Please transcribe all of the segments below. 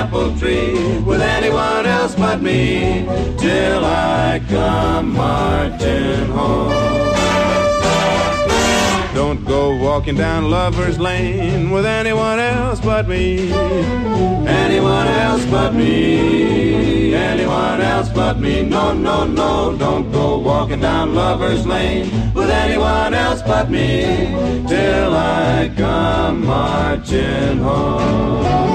Apple tree with anyone else but me till I come marching home. Don't go walking down Lover's Lane with anyone else but me. Anyone else but me. Anyone else but me. No, no, no. Don't go walking down Lover's Lane with anyone else but me till I come marching home.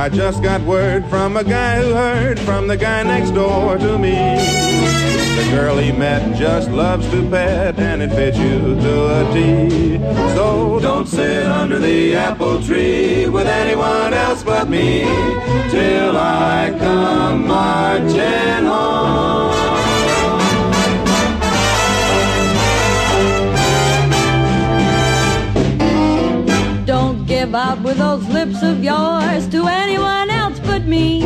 I just got word from a guy who heard from the guy next door to me. The girl he met just loves to pet and it fits you to a T. So don't sit under the apple tree with anyone else but me till I come marching home. Up with those lips of yours to anyone else but me.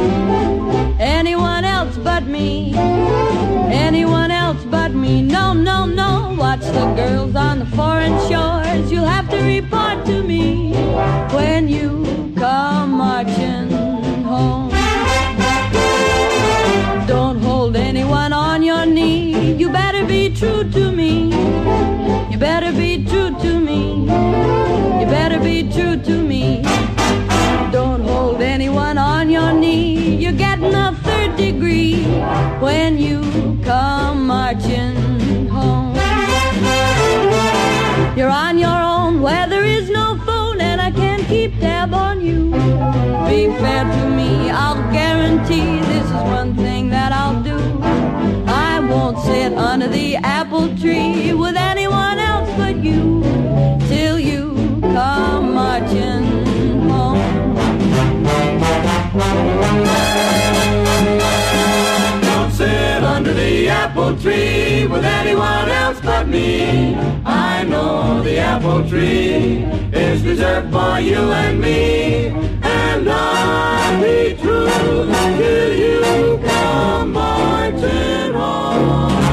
Anyone else but me. Anyone else but me. No, no, no. Watch the girls on the foreign shores. You'll have to report to me when you come marching home. Don't hold anyone on your knee. You better be true to me. You better be true to me. You better be true to me. Don't hold anyone on your knee. You're getting a third degree when you come marching home. You're on your own where there is no phone and I can't keep tab on you. Be fair to me, I'll guarantee this is one thing that I'll do. I won't sit under the apple tree with anyone Don't sit under the apple tree with anyone else but me. I know the apple tree is reserved for you and me, and I'll be true till you come marching home.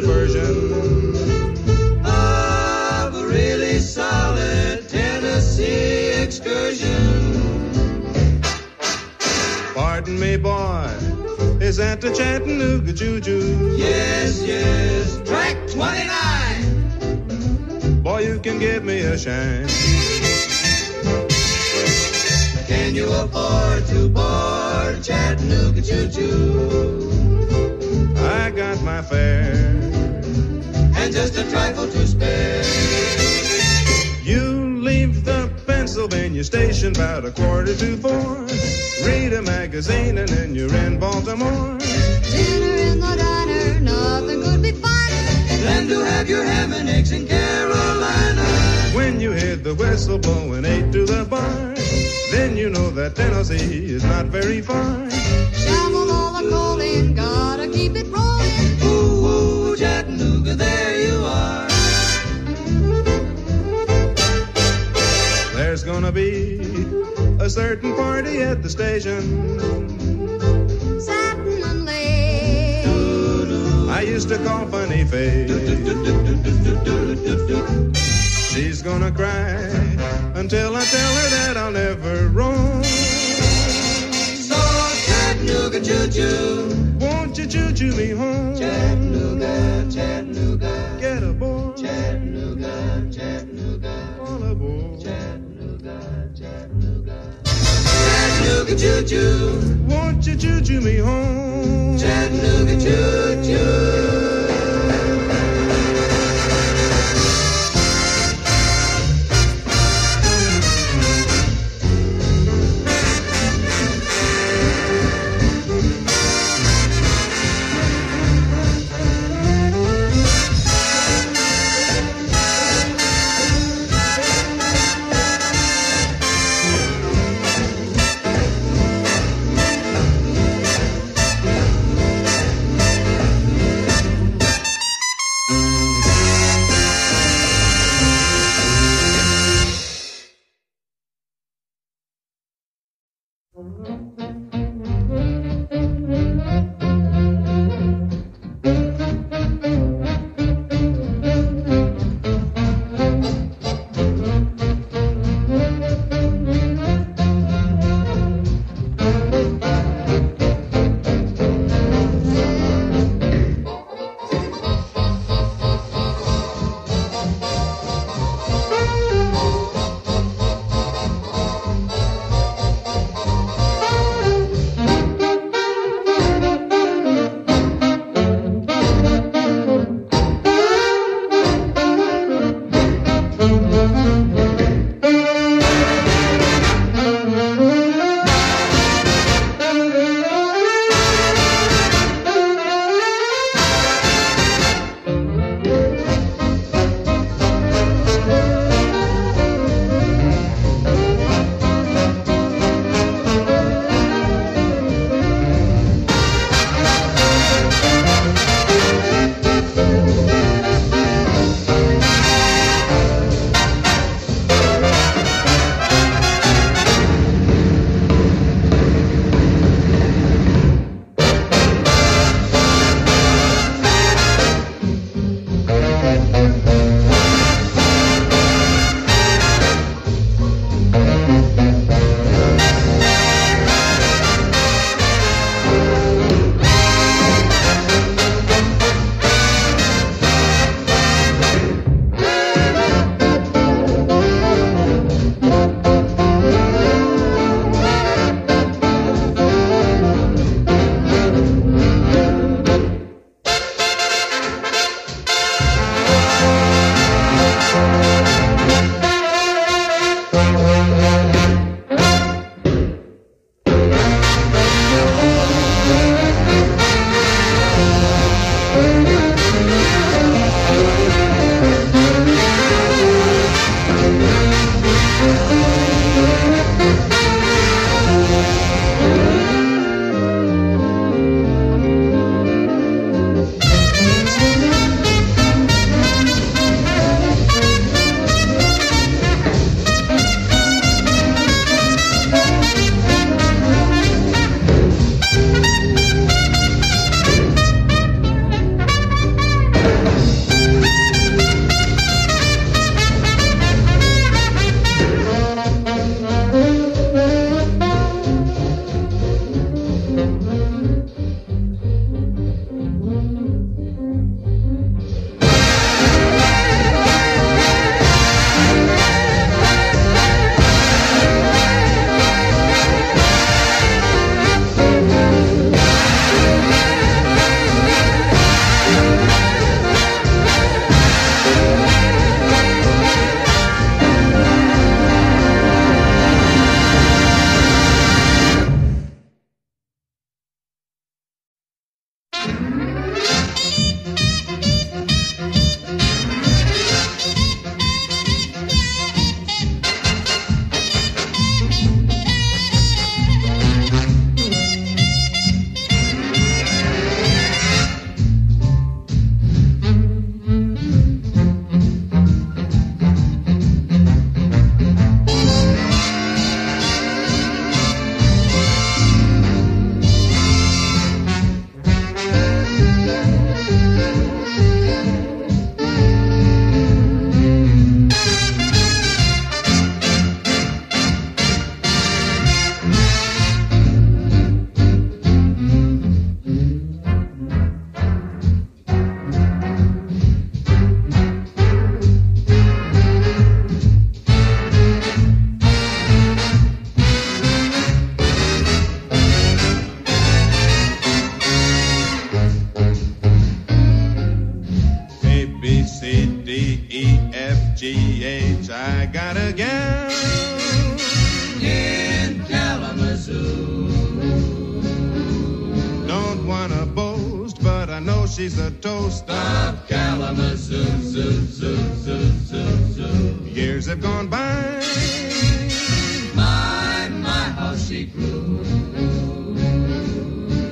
My version. Of a really solid Tennessee excursion. Pardon me, boy, is that the Chattanooga Juju? Yes, yes, track 29. Boy, you can give me a shine. Can you afford to board Chattanooga Choo Choo? My fare. And just a trifle to spare. You leave the Pennsylvania station about a quarter to four. Read a magazine and then you're in Baltimore. Dinner in the diner, nothing could be finer. Then to have your ham and eggs in Carolina. When you hear the whistle blowing eight to the bar, then you know that Tennessee is not very far. Shovel all the coal in, gotta keep it rolling. Ooh, ooh, there you are. There's gonna be a certain party at the station. Satin and. I used to call Funny Face. She's gonna cry until I tell her that I'll never roam. Chattanooga Choo Choo. Won't you choo choo me home? Chattanooga, Chattanooga. Get aboard, Chattanooga, Chattanooga. all aboard. Chattanooga, Chattanooga. Chattanooga Choo Choo. Won't you choo choo me home? Chattanooga Choo Choo. Know she's a toast. Of Kalamazoo, zoo, zoo, zoo, zoo, zoo. Years have gone by. My, my, how she grew.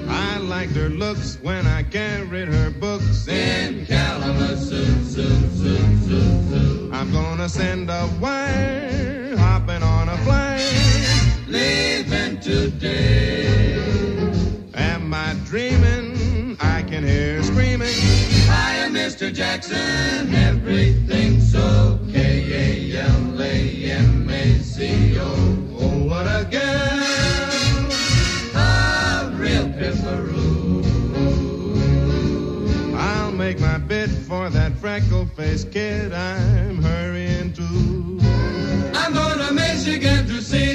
I liked her looks when I carried her books in. In Kalamazoo, zoo, zoo, zoo, zoo. I'm gonna send a wire, hopping on a flight. Leaving today. Am I dreaming? Mr. Jackson. Everything's okay. A-L-A-M-A-C-O. Oh, what a gal! A real piffaroo. I'll make my bid for that freckle-faced kid I'm hurrying to. I'm going to Michigan to see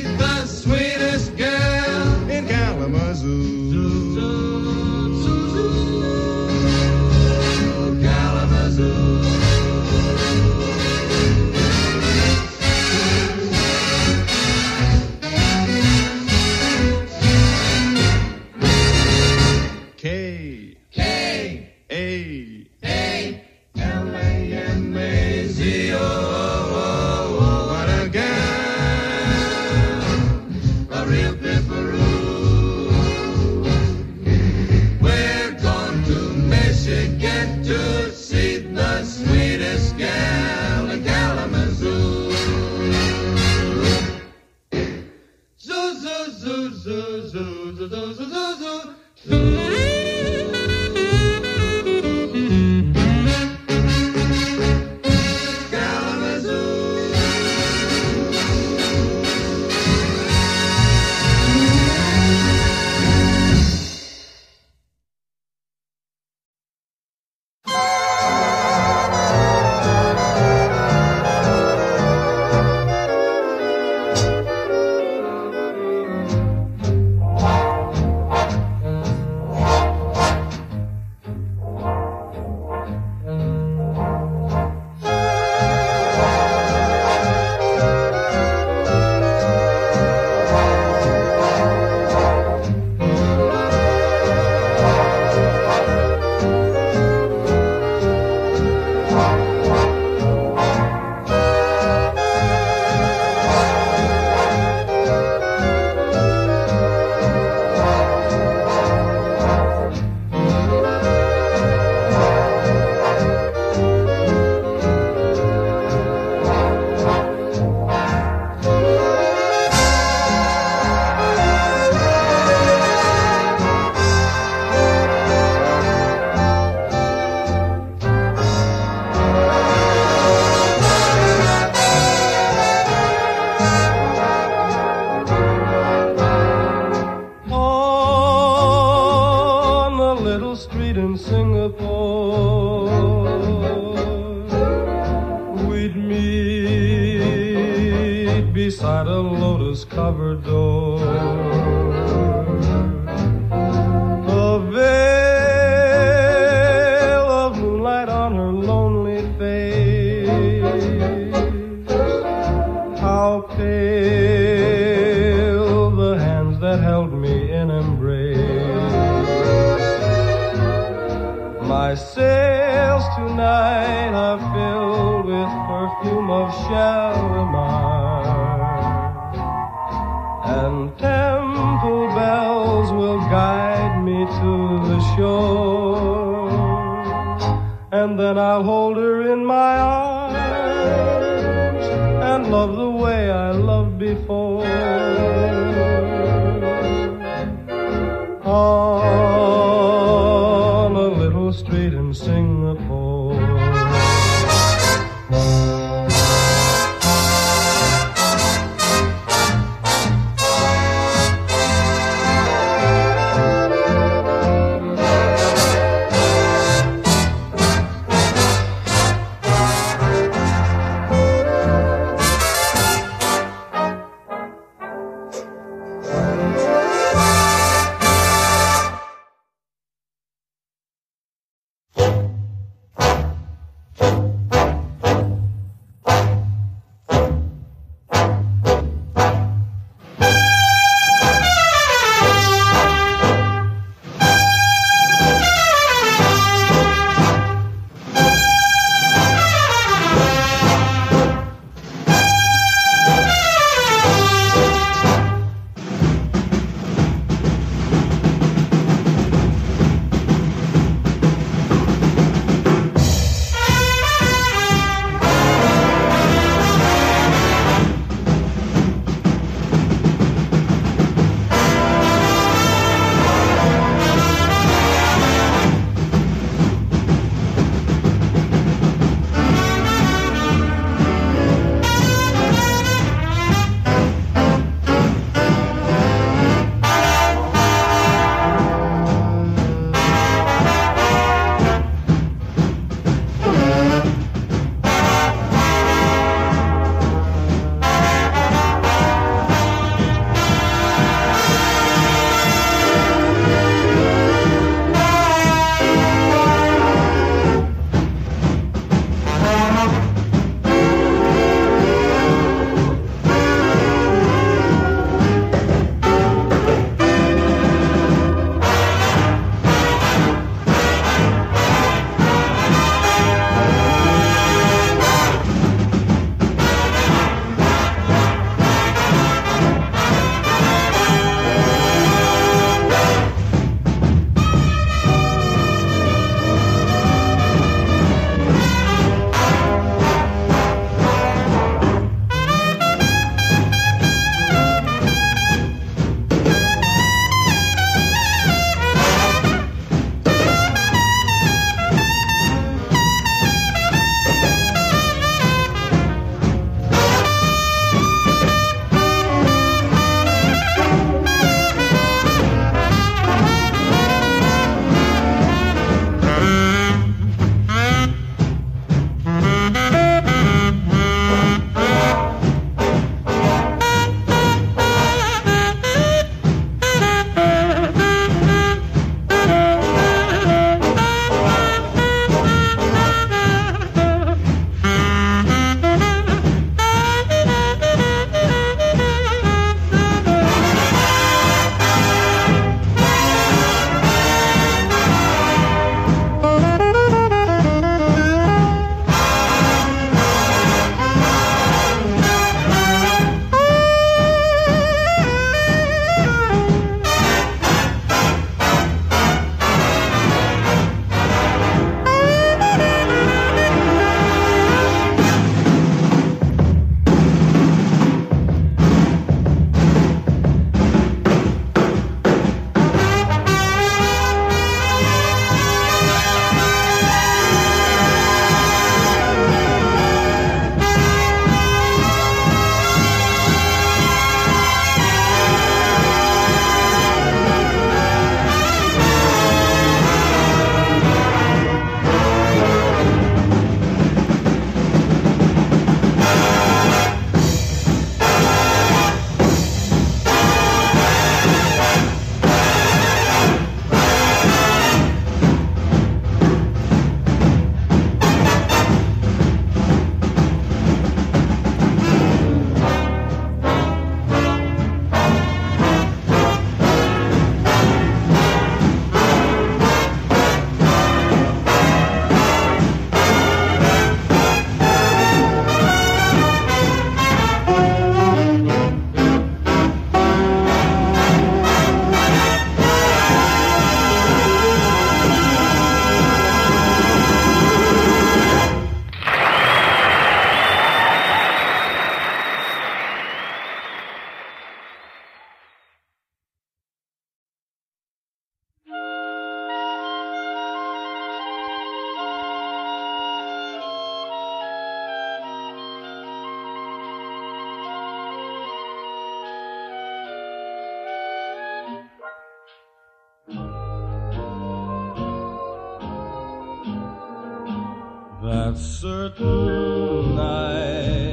Certain night,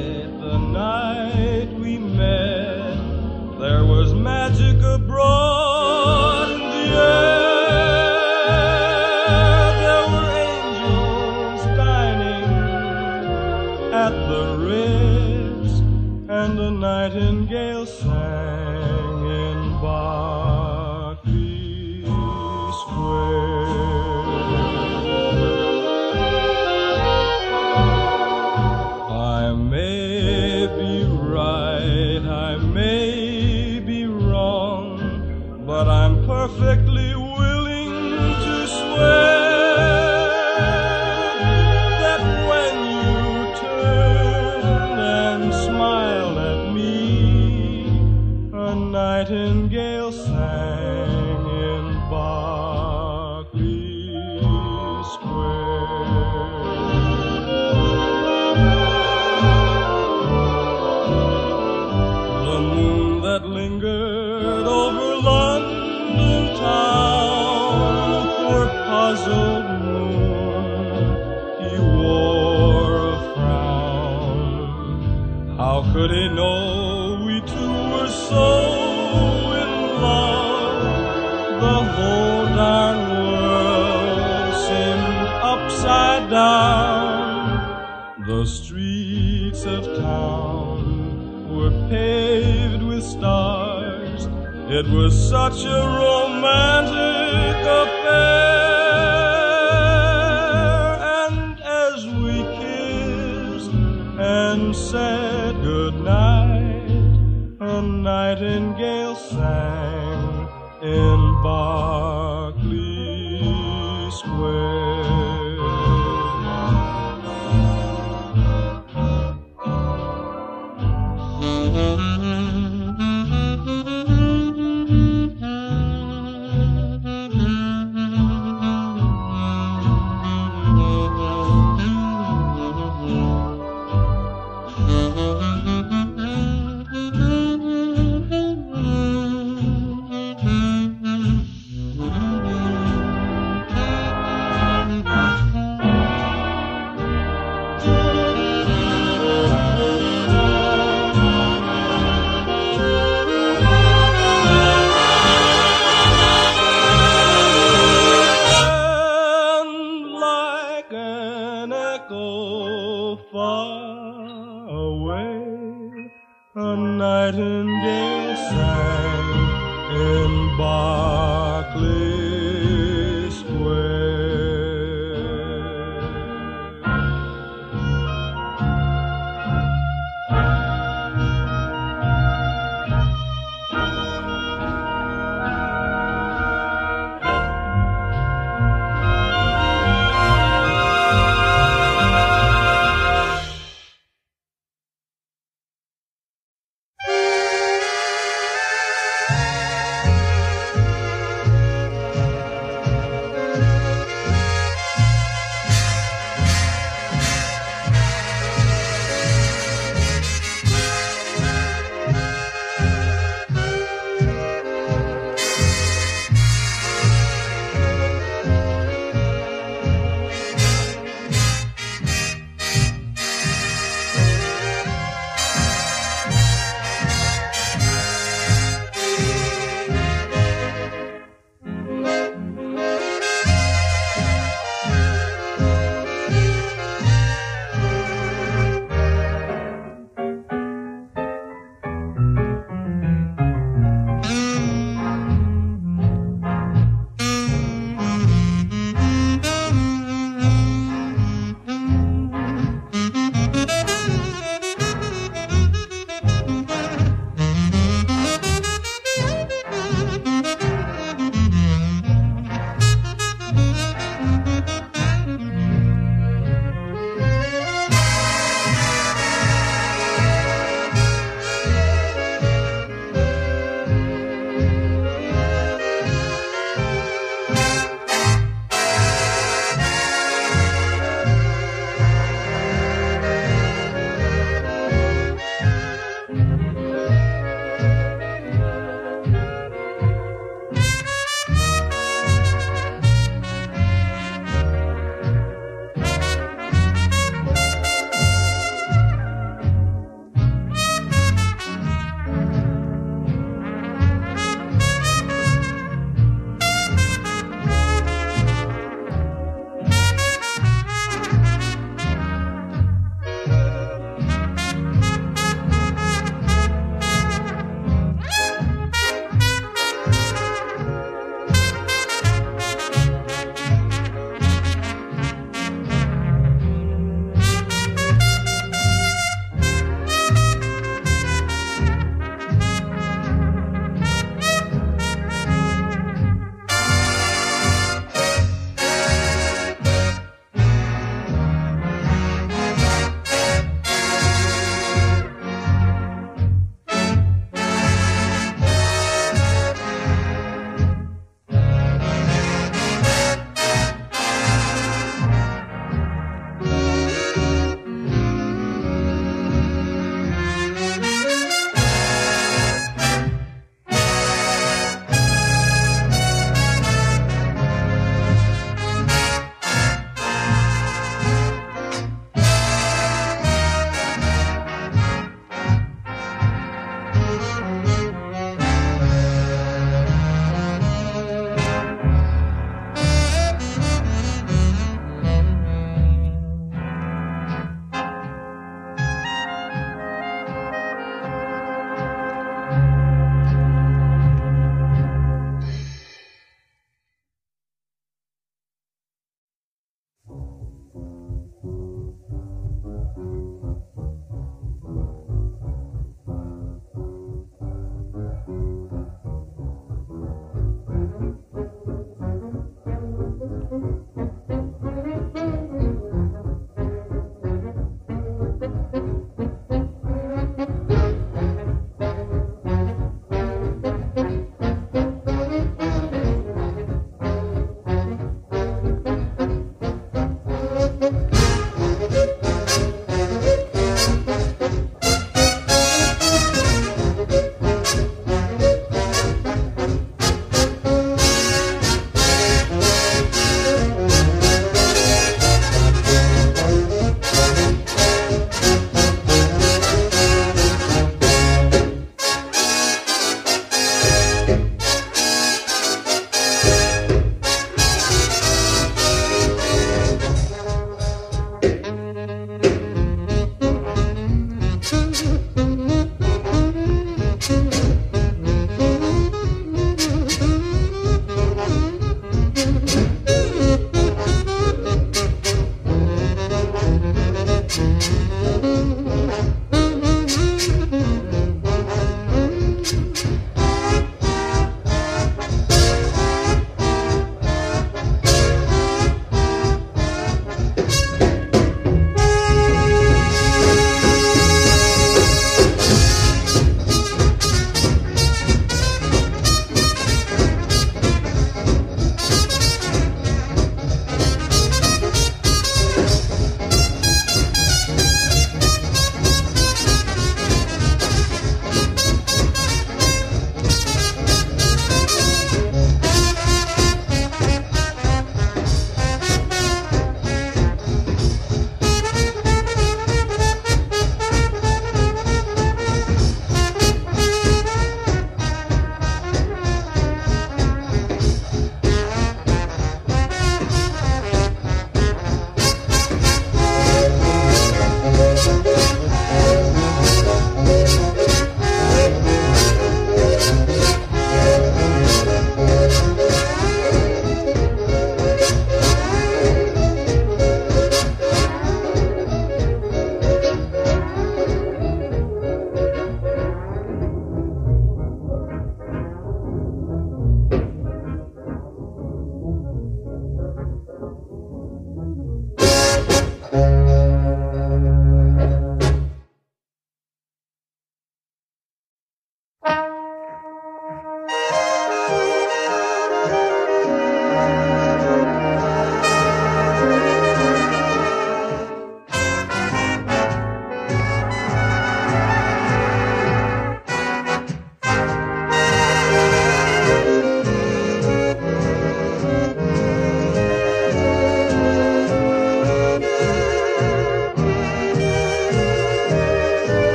such a romantic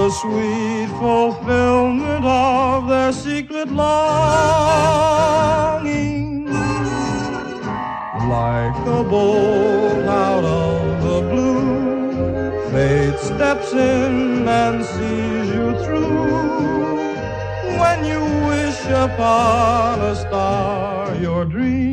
the sweet fulfillment of their secret longing like a bolt out of the blue. Fate steps in and sees you through. When you wish upon a star, your dreams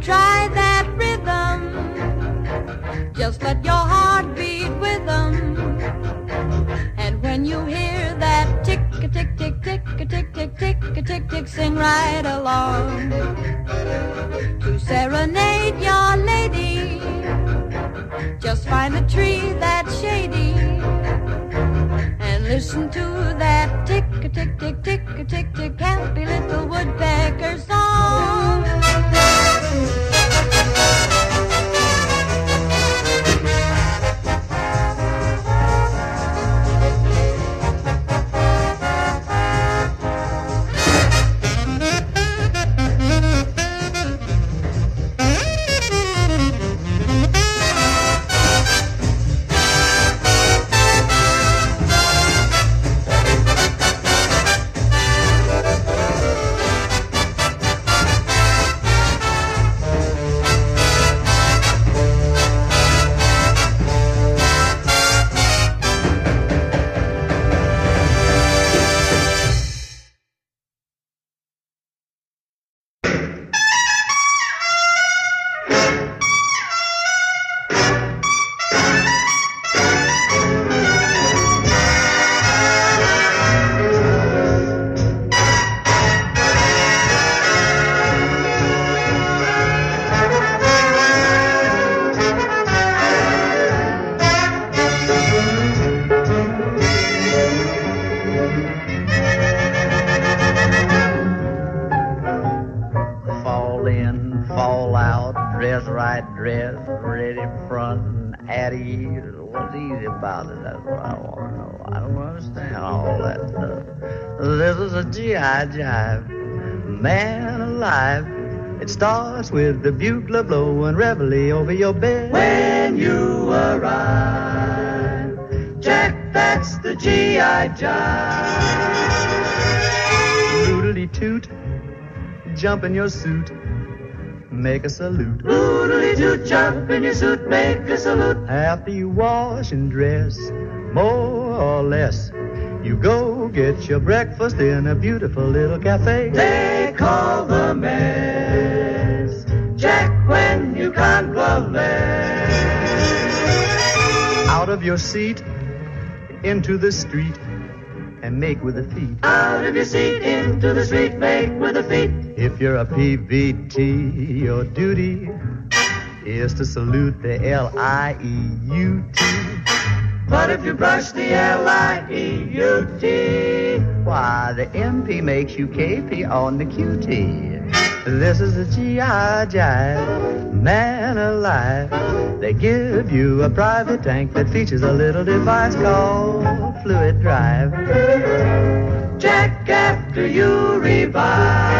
try that rhythm. Just let your heart beat with them. And when you hear that tick a tick tick tick a tick tick tick a tick tick, sing right along. To serenade your lady, just find a tree that's shady and listen to that tick a tick tick tick a tick tick happy little woodpecker about it? That's what I want to know. I don't understand all that stuff. This is a GI jive, man alive. It starts with the bugle blowing reveille over your bed. When you arrive, Jack, that's the G.I. Jive. Doodly toot, jump in your suit, make a salute. Doodly doo, jump in your suit, make a salute. After you wash and dress, more or less, you go get your breakfast in a beautiful little cafe. They call the mess. Jack, when you can't convalesce. Out of your seat, into the street, and make with the feet. Out of your seat, into the street, make with the feet. If you're a PVT, your duty is to salute the L-I-E-U-T. But if you brush the L-I-E-U-T, Why, the MP makes you KP on the QT. This is a GI jive, man alive. They give you a private tank that features a little device called fluid drive. Jack, after you revive.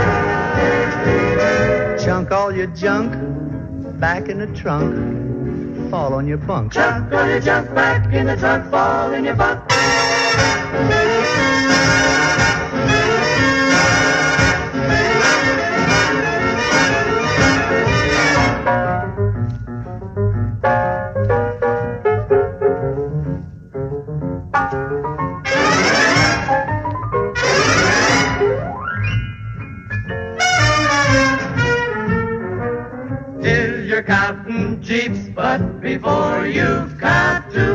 Chunk all your junk back in the trunk. Fall on your bunk. Chunk all your junk back in the trunk, fall in your bunk. But before you've got to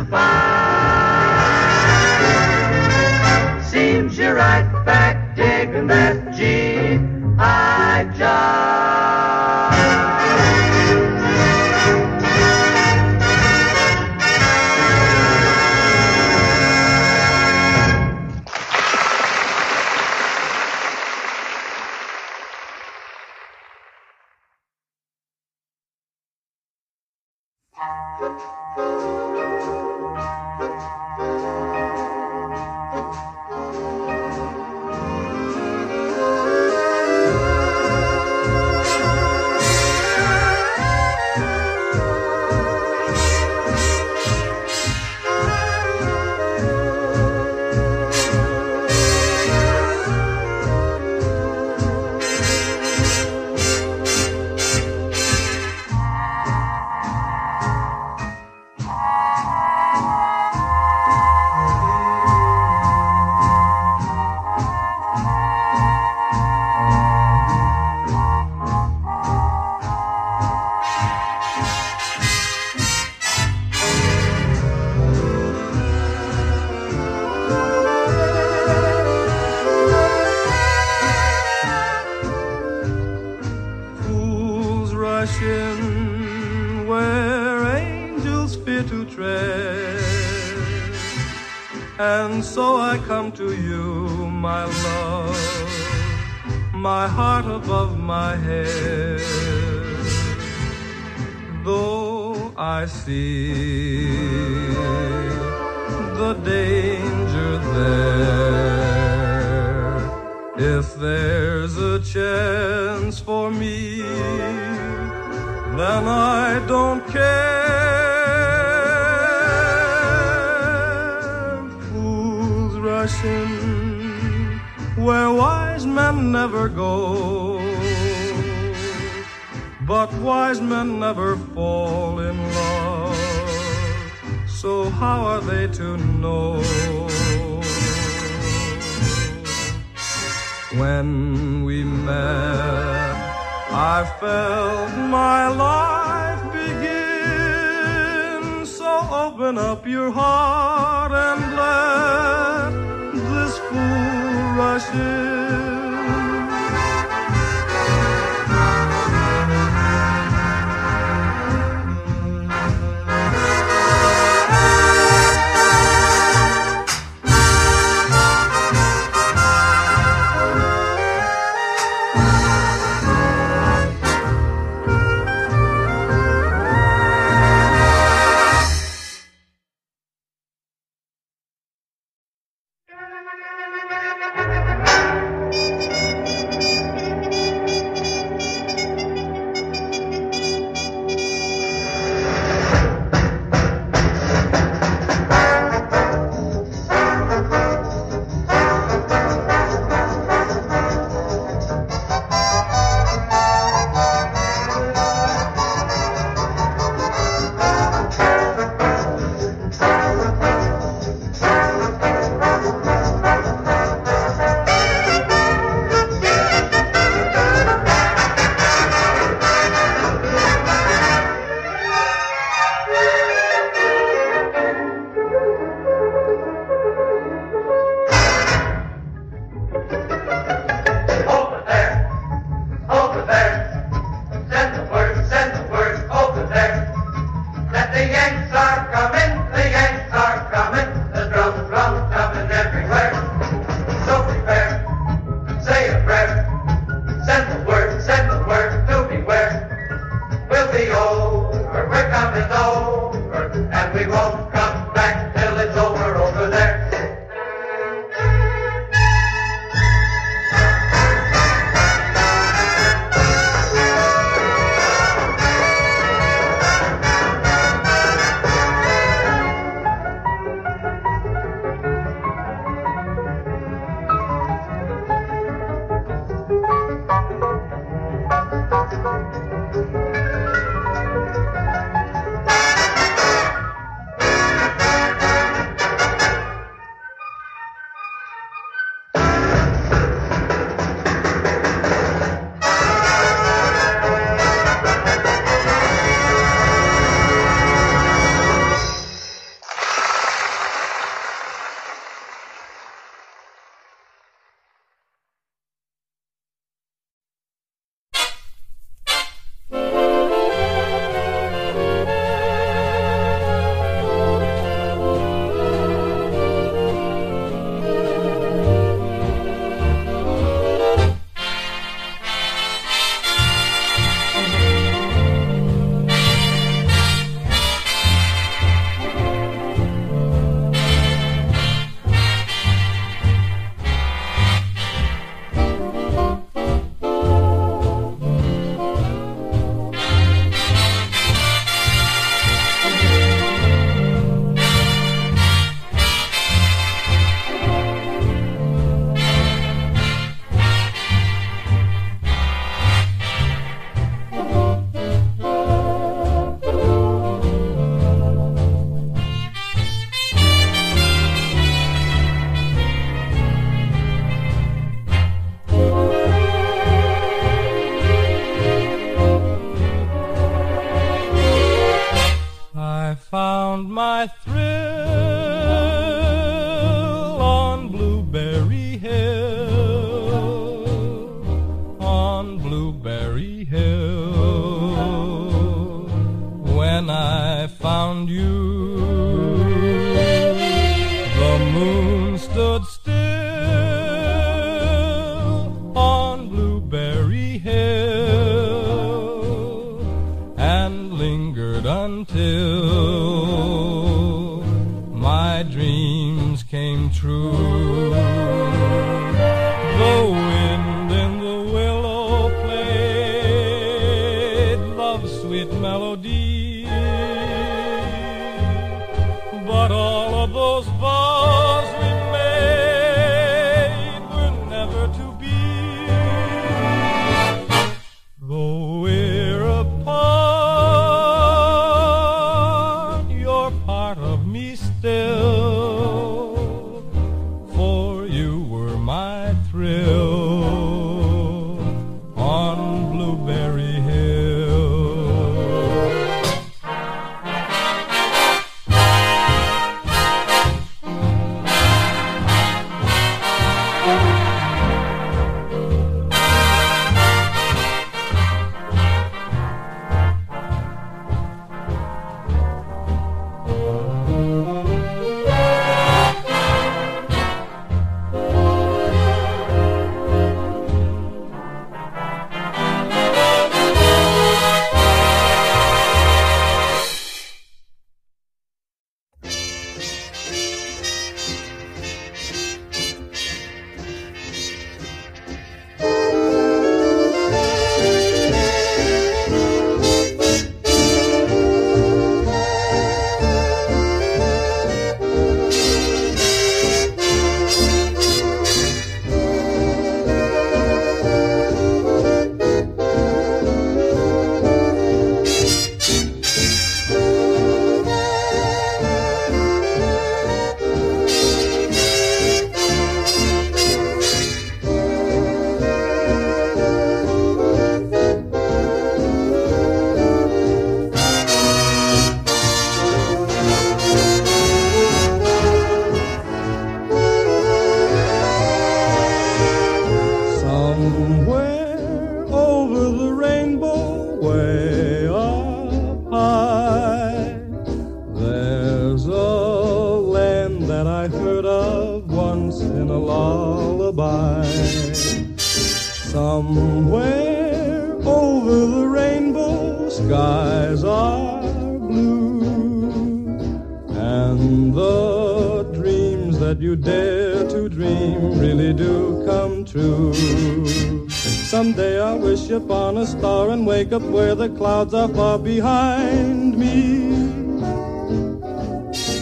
up where the clouds are far behind me.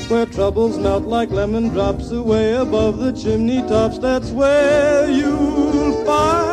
Where troubles melt like lemon drops away above the chimney tops, that's where you'll find.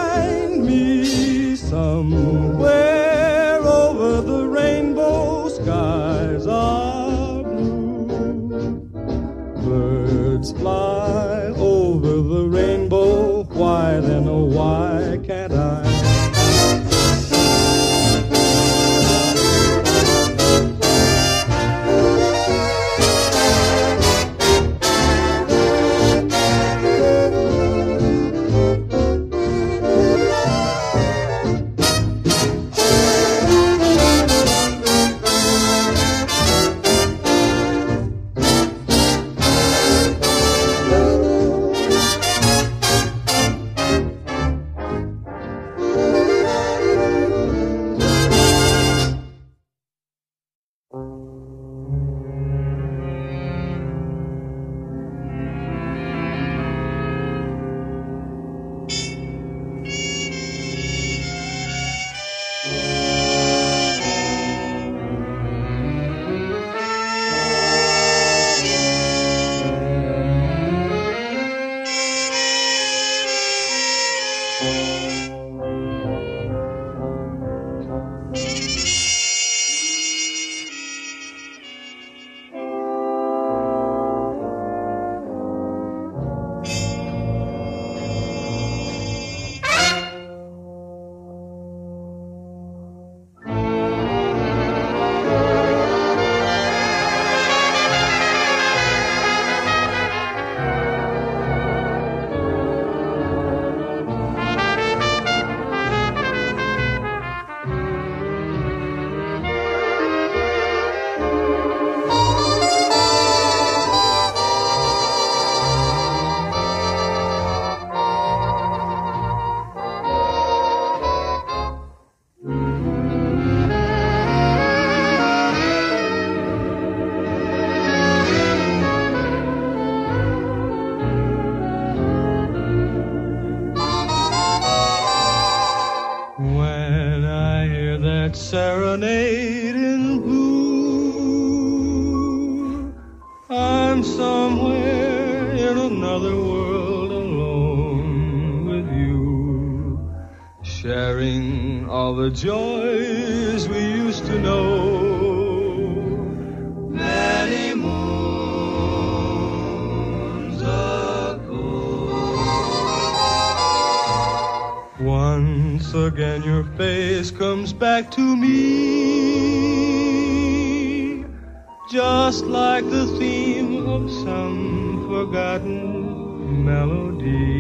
Like the theme of some forgotten melody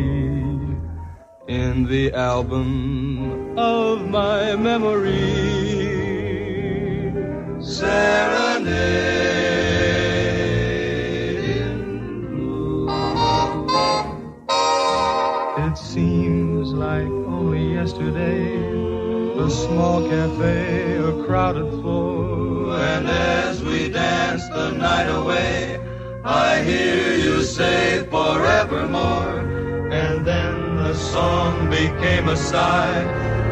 in the album of my memory. Serenade in blue. It seems like only yesterday, a small cafe, a crowded floor, and as we dance the night away, I hear you say forevermore, and then the song became a sigh,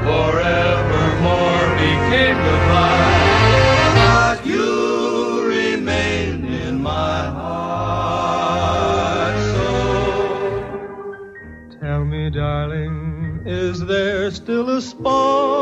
forevermore became goodbye. But you remain in my heart, so Tell me, darling, is there still a spark?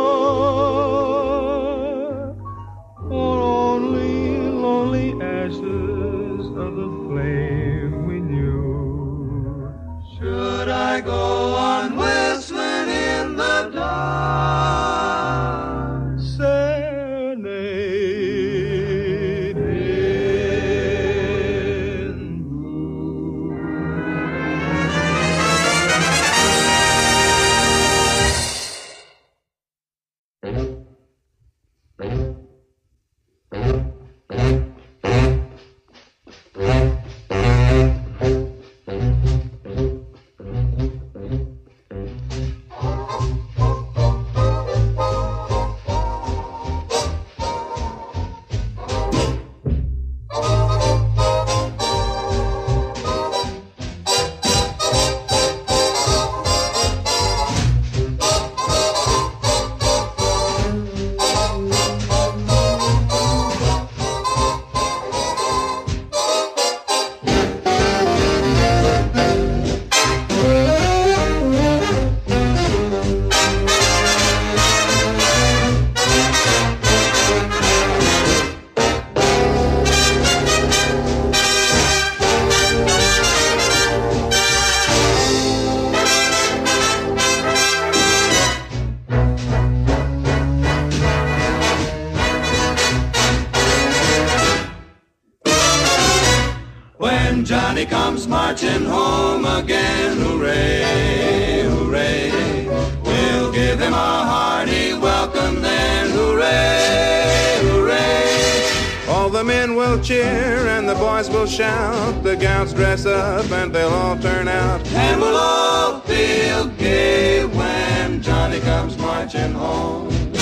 Johnny comes marching home again, hooray, hooray. We'll give him a hearty welcome then, hooray, hooray. All the men will cheer and the boys will shout. The gals dress up and they'll all turn out. And we'll all feel gay when Johnny comes marching home.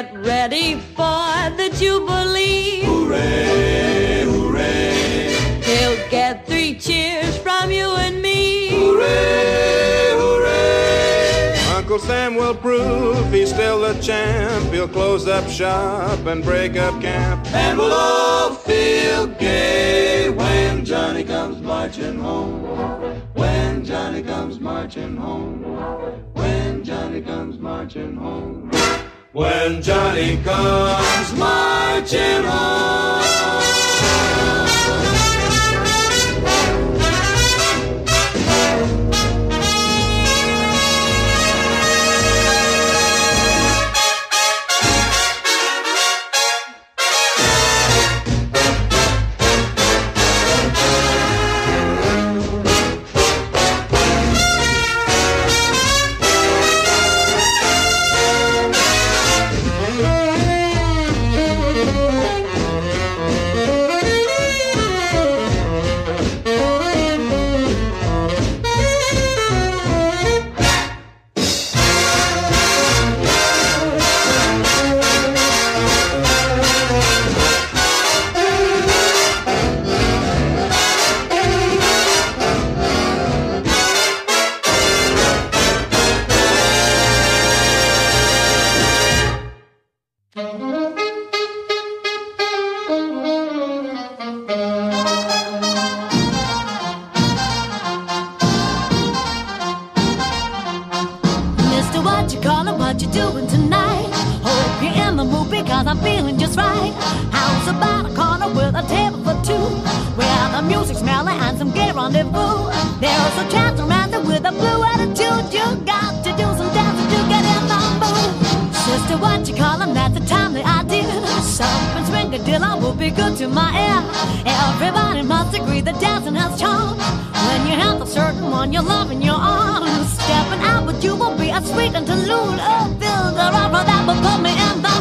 Get ready for the Jubilee. Hooray, hooray, He'll get three cheers from you and me. hooray, hooray. Uncle Sam will prove he's still the champ. He'll close up shop and break up camp. And we'll all feel gay when Johnny comes marching home. When Johnny comes marching home. When Johnny comes marching home. When Johnny comes marching home. what you doing tonight. Hope you're in the mood because I'm feeling just right. How's about a corner with a table for two. Where the music's mellow and some gay rendezvous. There's a chance around with a blue attitude. You got to do some dancing to get in the mood. Sister, what you call 'em? That's a timely idea. Something's swingadilla will be good to my ear. Everybody must agree that dancing has charm. When you have a certain one you love in your arms, stepping out with you will be a sweet interlude. Oh, feel the rubber that will put me in the